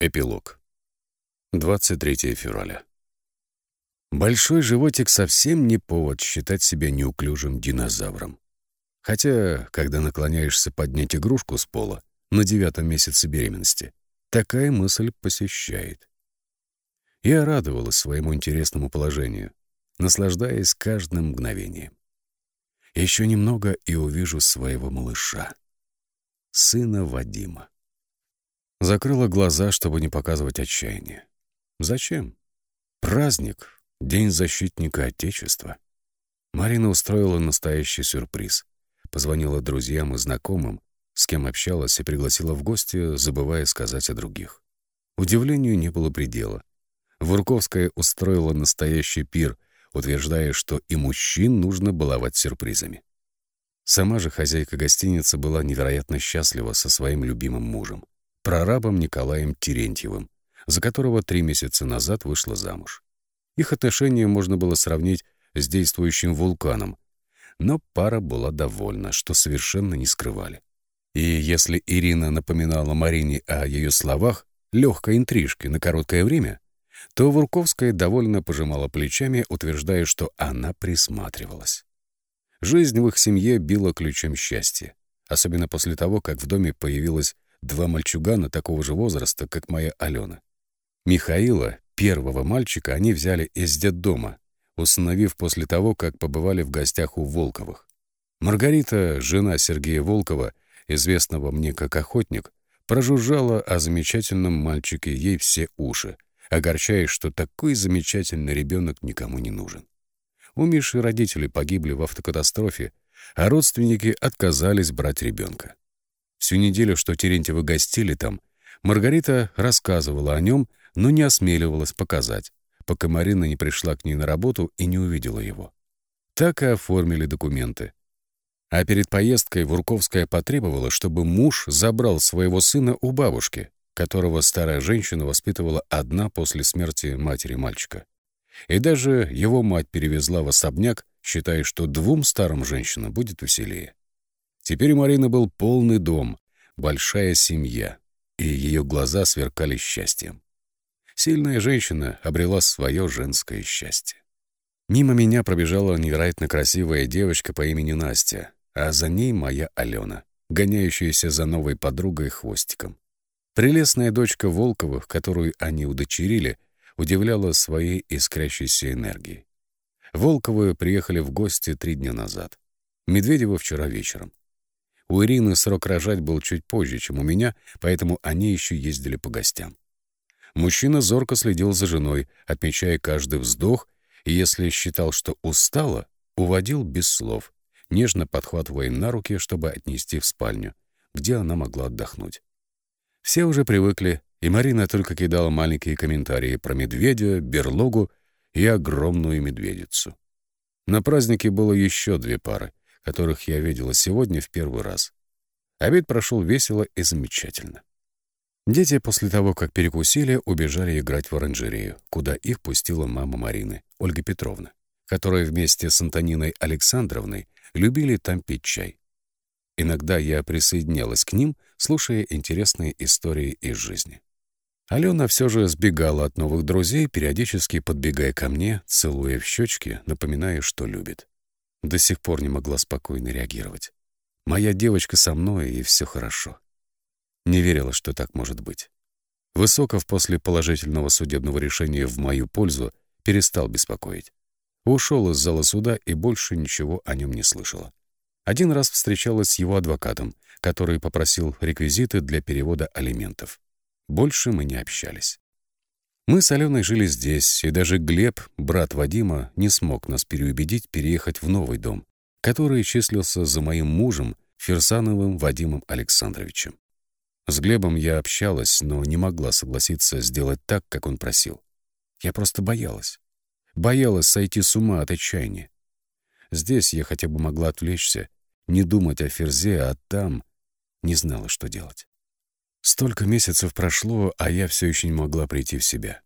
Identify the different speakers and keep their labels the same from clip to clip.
Speaker 1: Эпилог. 23 февраля. Большой животик совсем не повод считать себя неуклюжим динозавром. Хотя, когда наклоняешься поднять игрушку с пола на девятом месяце беременности, такая мысль посещает. Я радовалась своему интересному положению, наслаждаясь каждым мгновением. Еще немного и увижу своего малыша, сына Вадима. Закрыла глаза, чтобы не показывать отчаяние. Зачем? Праздник, День защитника Отечества. Марина устроила настоящий сюрприз. Позвонила друзьям и знакомым, с кем общалась, и пригласила в гости, забывая сказать о других. Удивлению не было предела. Вурковская устроила настоящий пир, утверждая, что и мужчин нужно баловать сюрпризами. Сама же хозяйка гостиницы была невероятно счастлива со своим любимым мужем прорабом Николаем Терентьевым, за которого три месяца назад вышла замуж. Их отношения можно было сравнить с действующим вулканом, но пара была довольна, что совершенно не скрывали. И если Ирина напоминала Марине о ее словах, легкой интрижке на короткое время, то Вурковская довольно пожимала плечами, утверждая, что она присматривалась. Жизнь в их семье била ключом счастья, особенно после того, как в доме появилась два мальчугана такого же возраста, как моя Алена. Михаила, первого мальчика, они взяли из детдома, установив после того, как побывали в гостях у Волковых. Маргарита, жена Сергея Волкова, известного мне как охотник, прожужжала о замечательном мальчике ей все уши, огорчаясь, что такой замечательный ребенок никому не нужен. У Миши родители погибли в автокатастрофе, а родственники отказались брать ребенка. Всю неделю, что Терентьевы гостили там, Маргарита рассказывала о нем, но не осмеливалась показать, пока Марина не пришла к ней на работу и не увидела его. Так и оформили документы. А перед поездкой Вурковская потребовала, чтобы муж забрал своего сына у бабушки, которого старая женщина воспитывала одна после смерти матери мальчика. И даже его мать перевезла в особняк, считая, что двум старым женщинам будет веселее. Теперь у Марины был полный дом, большая семья, и ее глаза сверкали счастьем. Сильная женщина обрела свое женское счастье. Мимо меня пробежала невероятно красивая девочка по имени Настя, а за ней моя Алена, гоняющаяся за новой подругой хвостиком. Прелестная дочка Волковых, которую они удочерили, удивляла своей искрящейся энергией. Волковы приехали в гости три дня назад. Медведева вчера вечером. У Ирины срок рожать был чуть позже, чем у меня, поэтому они еще ездили по гостям. Мужчина зорко следил за женой, отмечая каждый вздох, и если считал, что устала, уводил без слов, нежно подхватывая на руки, чтобы отнести в спальню, где она могла отдохнуть. Все уже привыкли, и Марина только кидала маленькие комментарии про медведя, берлогу и огромную медведицу. На празднике было еще две пары, которых я видела сегодня в первый раз. Обед прошел весело и замечательно. Дети после того, как перекусили, убежали играть в оранжерею, куда их пустила мама Марины, Ольга Петровна, которая вместе с Антониной Александровной любили там пить чай. Иногда я присоединялась к ним, слушая интересные истории из жизни. Алена все же сбегала от новых друзей, периодически подбегая ко мне, целуя в щечки, напоминая, что любит. До сих пор не могла спокойно реагировать. Моя девочка со мной, и все хорошо. Не верила, что так может быть. Высоков после положительного судебного решения в мою пользу перестал беспокоить. Ушел из зала суда и больше ничего о нем не слышала. Один раз встречалась с его адвокатом, который попросил реквизиты для перевода алиментов. Больше мы не общались. Мы с Аленой жили здесь, и даже Глеб, брат Вадима, не смог нас переубедить переехать в новый дом, который числился за моим мужем, Ферсановым Вадимом Александровичем. С Глебом я общалась, но не могла согласиться сделать так, как он просил. Я просто боялась. Боялась сойти с ума от отчаяния. Здесь я хотя бы могла отвлечься, не думать о Ферзе, а там не знала, что делать. Столько месяцев прошло, а я все еще не могла прийти в себя.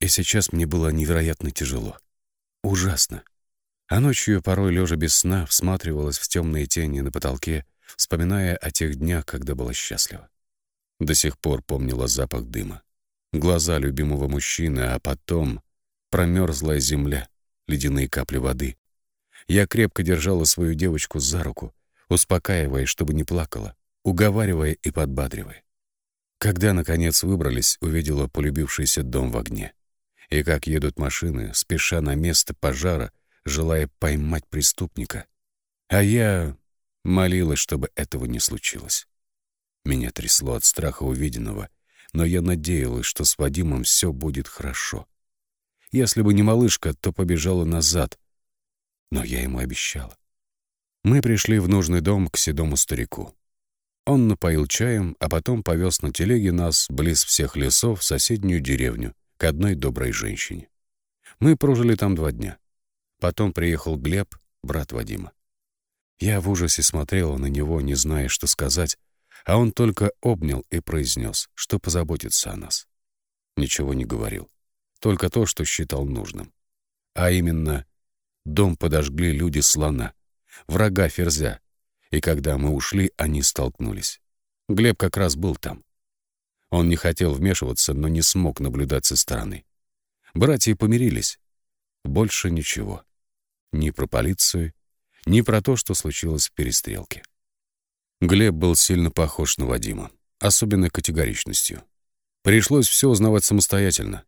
Speaker 1: И сейчас мне было невероятно тяжело. Ужасно. А ночью, порой лежа без сна, всматривалась в темные тени на потолке, вспоминая о тех днях, когда была счастлива. До сих пор помнила запах дыма. глаза любимого мужчины, а потом промерзлая земля, ледяные капли воды. Я крепко держала свою девочку за руку, успокаивая, чтобы не плакала, уговаривая и подбадривая. Когда, наконец, выбрались, увидела полюбившийся дом в огне. И как едут машины, спеша на место пожара, желая поймать преступника. А я молилась, чтобы этого не случилось. Меня трясло от страха увиденного, но я надеялась, что с Вадимом все будет хорошо. Если бы не малышка, то побежала назад. Но я ему обещала. Мы пришли в нужный дом к седому старику. Он напоил чаем, а потом повез на телеге нас близ всех лесов в соседнюю деревню к одной доброй женщине. Мы прожили там два дня. Потом приехал Глеб, брат Вадима. Я в ужасе смотрела на него, не зная, что сказать, а он только обнял и произнес, что позаботится о нас. Ничего не говорил, только то, что считал нужным. А именно, дом подожгли люди слона, врага Ферзя, и когда мы ушли, они столкнулись. Глеб как раз был там. Он не хотел вмешиваться, но не смог наблюдать со стороны. Братья помирились. Больше ничего. Ни про полицию, ни про то, что случилось в перестрелке. Глеб был сильно похож на Вадима, особенно категоричностью. Пришлось все узнавать самостоятельно.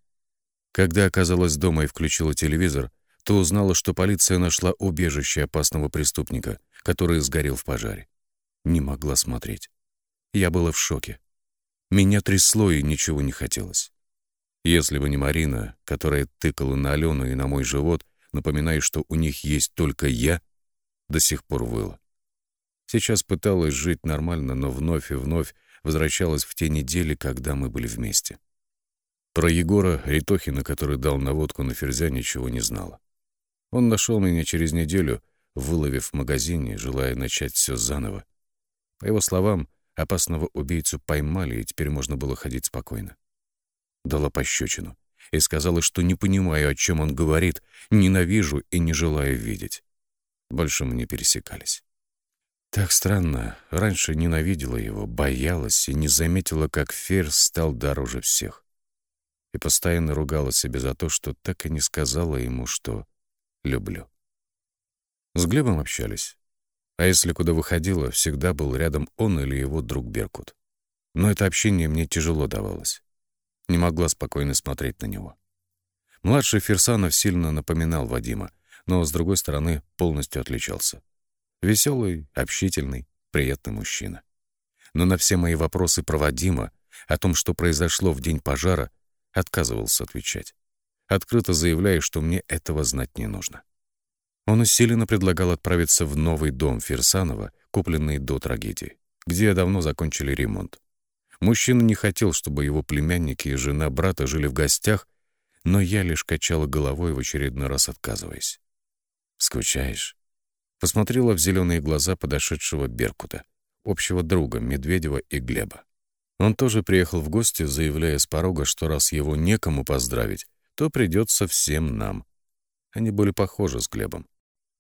Speaker 1: Когда оказалась дома и включила телевизор, то узнала, что полиция нашла убежище опасного преступника, который сгорел в пожаре. Не могла смотреть. Я была в шоке. Меня трясло и ничего не хотелось. Если бы не Марина, которая тыкала на Алену и на мой живот, напоминая, что у них есть только я, до сих пор выла. Сейчас пыталась жить нормально, но вновь и вновь возвращалась в те недели, когда мы были вместе. Про Егора Ритохина, который дал наводку на Ферзя, ничего не знала. Он нашел меня через неделю, выловив в магазине, желая начать все заново. По его словам, опасного убийцу поймали, и теперь можно было ходить спокойно. Дала пощечину и сказала, что не понимаю, о чем он говорит, ненавижу и не желаю видеть. Больше мы не пересекались. Так странно. Раньше ненавидела его, боялась и не заметила, как Ферзь стал дороже всех. И постоянно ругала себя за то, что так и не сказала ему, что люблю. С Глебом общались. А если куда выходила, всегда был рядом он или его друг Беркут. Но это общение мне тяжело давалось. Не могла спокойно смотреть на него. Младший Ферсанов сильно напоминал Вадима, но, с другой стороны, полностью отличался. Веселый, общительный, приятный мужчина. Но на все мои вопросы про Вадима, о том, что произошло в день пожара, отказывался отвечать, открыто заявляя, что мне этого знать не нужно. Он усиленно предлагал отправиться в новый дом Фирсанова, купленный до трагедии, где давно закончили ремонт. Мужчина не хотел, чтобы его племянники и жена брата жили в гостях, но я лишь качала головой в очередной раз отказываясь. «Скучаешь?» посмотрела в зеленые глаза подошедшего Беркута, общего друга Медведева и Глеба. Он тоже приехал в гости, заявляя с порога, что раз его некому поздравить, то придется всем нам. Они были похожи с Глебом,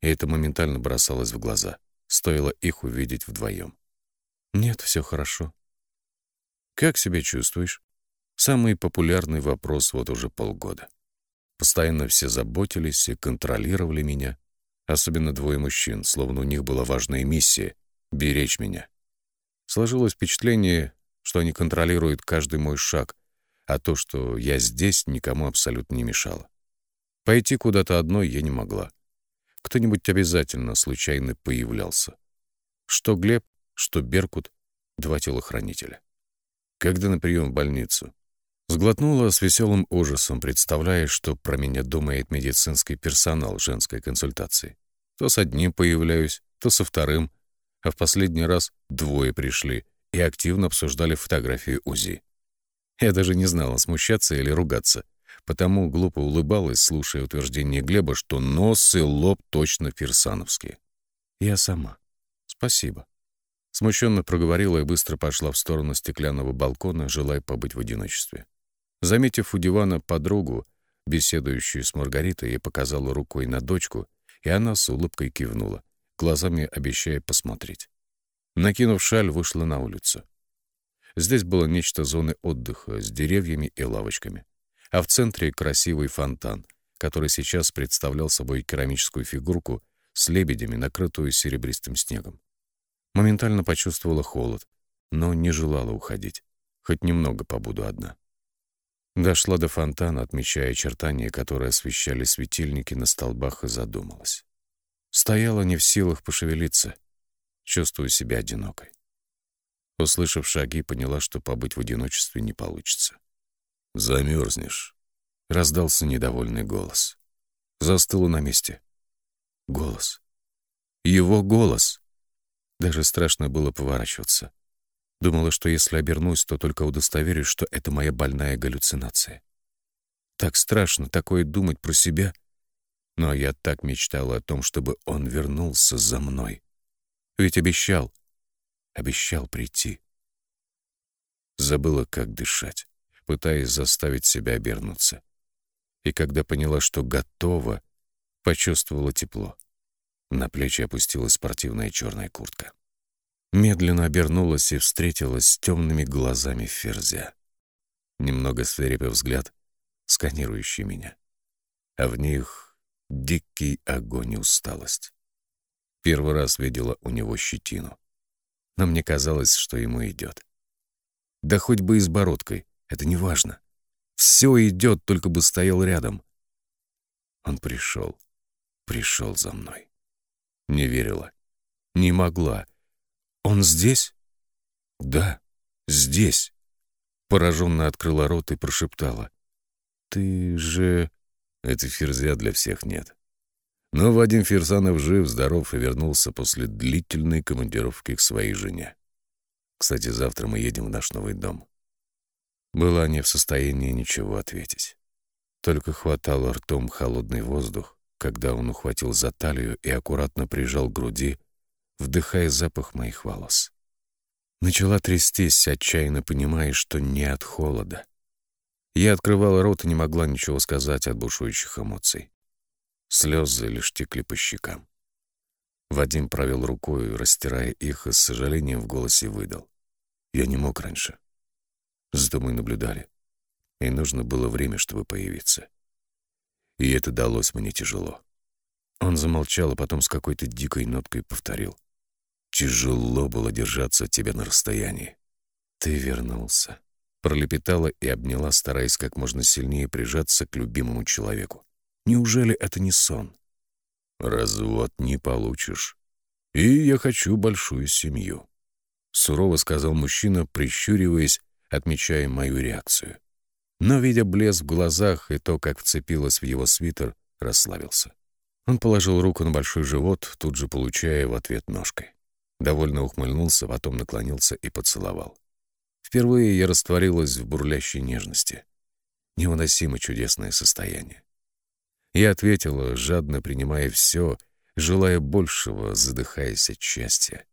Speaker 1: и это моментально бросалось в глаза. Стоило их увидеть вдвоем. «Нет, все хорошо». «Как себя чувствуешь?» Самый популярный вопрос вот уже полгода. Постоянно все заботились и контролировали меня, Особенно двое мужчин, словно у них была важная миссия — беречь меня. Сложилось впечатление, что они контролируют каждый мой шаг, а то, что я здесь, никому абсолютно не мешало. Пойти куда-то одной я не могла. Кто-нибудь обязательно случайно появлялся. Что Глеб, что Беркут — два телохранителя. Когда на прием в больницу? Сглотнула с веселым ужасом, представляя, что про меня думает медицинский персонал женской консультации. То с одним появляюсь, то со вторым, а в последний раз двое пришли и активно обсуждали фотографию УЗИ. Я даже не знала, смущаться или ругаться, потому глупо улыбалась, слушая утверждение Глеба, что нос и лоб точно фирсановские. Я сама. Спасибо. Смущенно проговорила и быстро пошла в сторону стеклянного балкона, желая побыть в одиночестве. Заметив у дивана подругу, беседующую с Маргаритой, я показала рукой на дочку, и она с улыбкой кивнула, глазами обещая посмотреть. Накинув шаль, вышла на улицу. Здесь было нечто зоны отдыха с деревьями и лавочками, а в центре красивый фонтан, который сейчас представлял собой керамическую фигурку с лебедями, накрытую серебристым снегом. Моментально почувствовала холод, но не желала уходить. Хоть немного побуду одна. Дошла до фонтана, отмечая очертания, которые освещали светильники на столбах, и задумалась. Стояла не в силах пошевелиться, чувствую себя одинокой. Услышав шаги, поняла, что побыть в одиночестве не получится. «Замерзнешь», — раздался недовольный голос. Застыла на месте. Голос. Его голос. Даже страшно было поворачиваться. Думала, что если обернусь, то только удостоверюсь, что это моя больная галлюцинация. Так страшно такое думать про себя. Но я так мечтала о том, чтобы он вернулся за мной. Ведь обещал, обещал прийти. Забыла, как дышать, пытаясь заставить себя обернуться. И когда поняла, что готова, почувствовала тепло. На плечи опустилась спортивная черная куртка медленно обернулась и встретилась с темными глазами Ферзя. Немного свирепый взгляд, сканирующий меня. А в них дикий огонь и усталость. Первый раз видела у него щетину. Но мне казалось, что ему идет. Да хоть бы и с бородкой, это не важно. Все идет, только бы стоял рядом. Он пришел, пришел за мной. Не верила, не могла, «Он здесь?» «Да, здесь». Пораженно открыла рот и прошептала. «Ты же...» «Это ферзя для всех нет». Но Вадим Фирсанов жив, здоров и вернулся после длительной командировки к своей жене. Кстати, завтра мы едем в наш новый дом. Была не в состоянии ничего ответить. Только хватало ртом холодный воздух, когда он ухватил за талию и аккуратно прижал к груди, вдыхая запах моих волос. Начала трястись, отчаянно понимая, что не от холода. Я открывала рот и не могла ничего сказать от бушующих эмоций. Слезы лишь текли по щекам. Вадим провел рукой, растирая их, и с сожалением в голосе выдал. Я не мог раньше. Зато мы наблюдали. И нужно было время, чтобы появиться. И это далось мне тяжело. Он замолчал, а потом с какой-то дикой ноткой повторил. Тяжело было держаться от тебя на расстоянии. Ты вернулся. Пролепетала и обняла, стараясь как можно сильнее прижаться к любимому человеку. Неужели это не сон? Развод не получишь. И я хочу большую семью. Сурово сказал мужчина, прищуриваясь, отмечая мою реакцию. Но, видя блеск в глазах и то, как вцепилась в его свитер, расслабился. Он положил руку на большой живот, тут же получая в ответ ножкой. Довольно ухмыльнулся, потом наклонился и поцеловал. Впервые я растворилась в бурлящей нежности. Невыносимо чудесное состояние. Я ответила, жадно принимая все, желая большего, задыхаясь от счастья.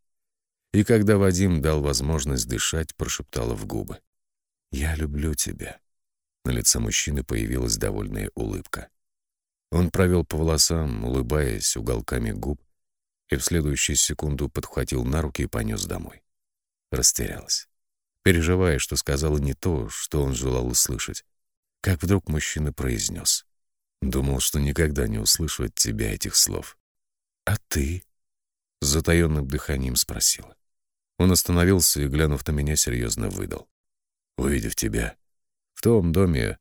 Speaker 1: И когда Вадим дал возможность дышать, прошептала в губы. «Я люблю тебя». На лице мужчины появилась довольная улыбка. Он провел по волосам, улыбаясь уголками губ, и в следующую секунду подхватил на руки и понес домой. Растерялась, переживая, что сказала не то, что он желал услышать. Как вдруг мужчина произнес. «Думал, что никогда не услышу от тебя этих слов». «А ты?» — с затаённым дыханием спросила. Он остановился и, глянув на меня, серьезно выдал. «Увидев тебя, в том доме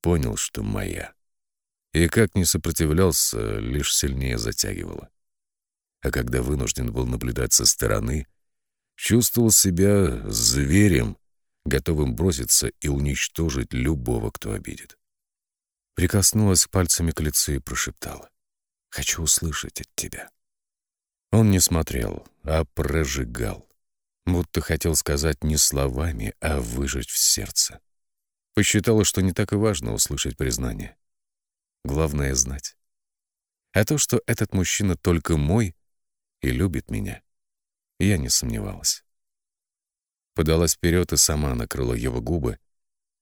Speaker 1: понял, что моя. И как не сопротивлялся, лишь сильнее затягивала а когда вынужден был наблюдать со стороны, чувствовал себя зверем, готовым броситься и уничтожить любого, кто обидит. Прикоснулась пальцами к лицу и прошептала. «Хочу услышать от тебя». Он не смотрел, а прожигал, будто хотел сказать не словами, а выжечь в сердце. Посчитала, что не так и важно услышать признание. Главное — знать. А то, что этот мужчина только мой, и любит меня. Я не сомневалась. Подалась вперед и сама накрыла его губы,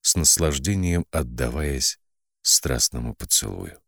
Speaker 1: с наслаждением отдаваясь страстному поцелую.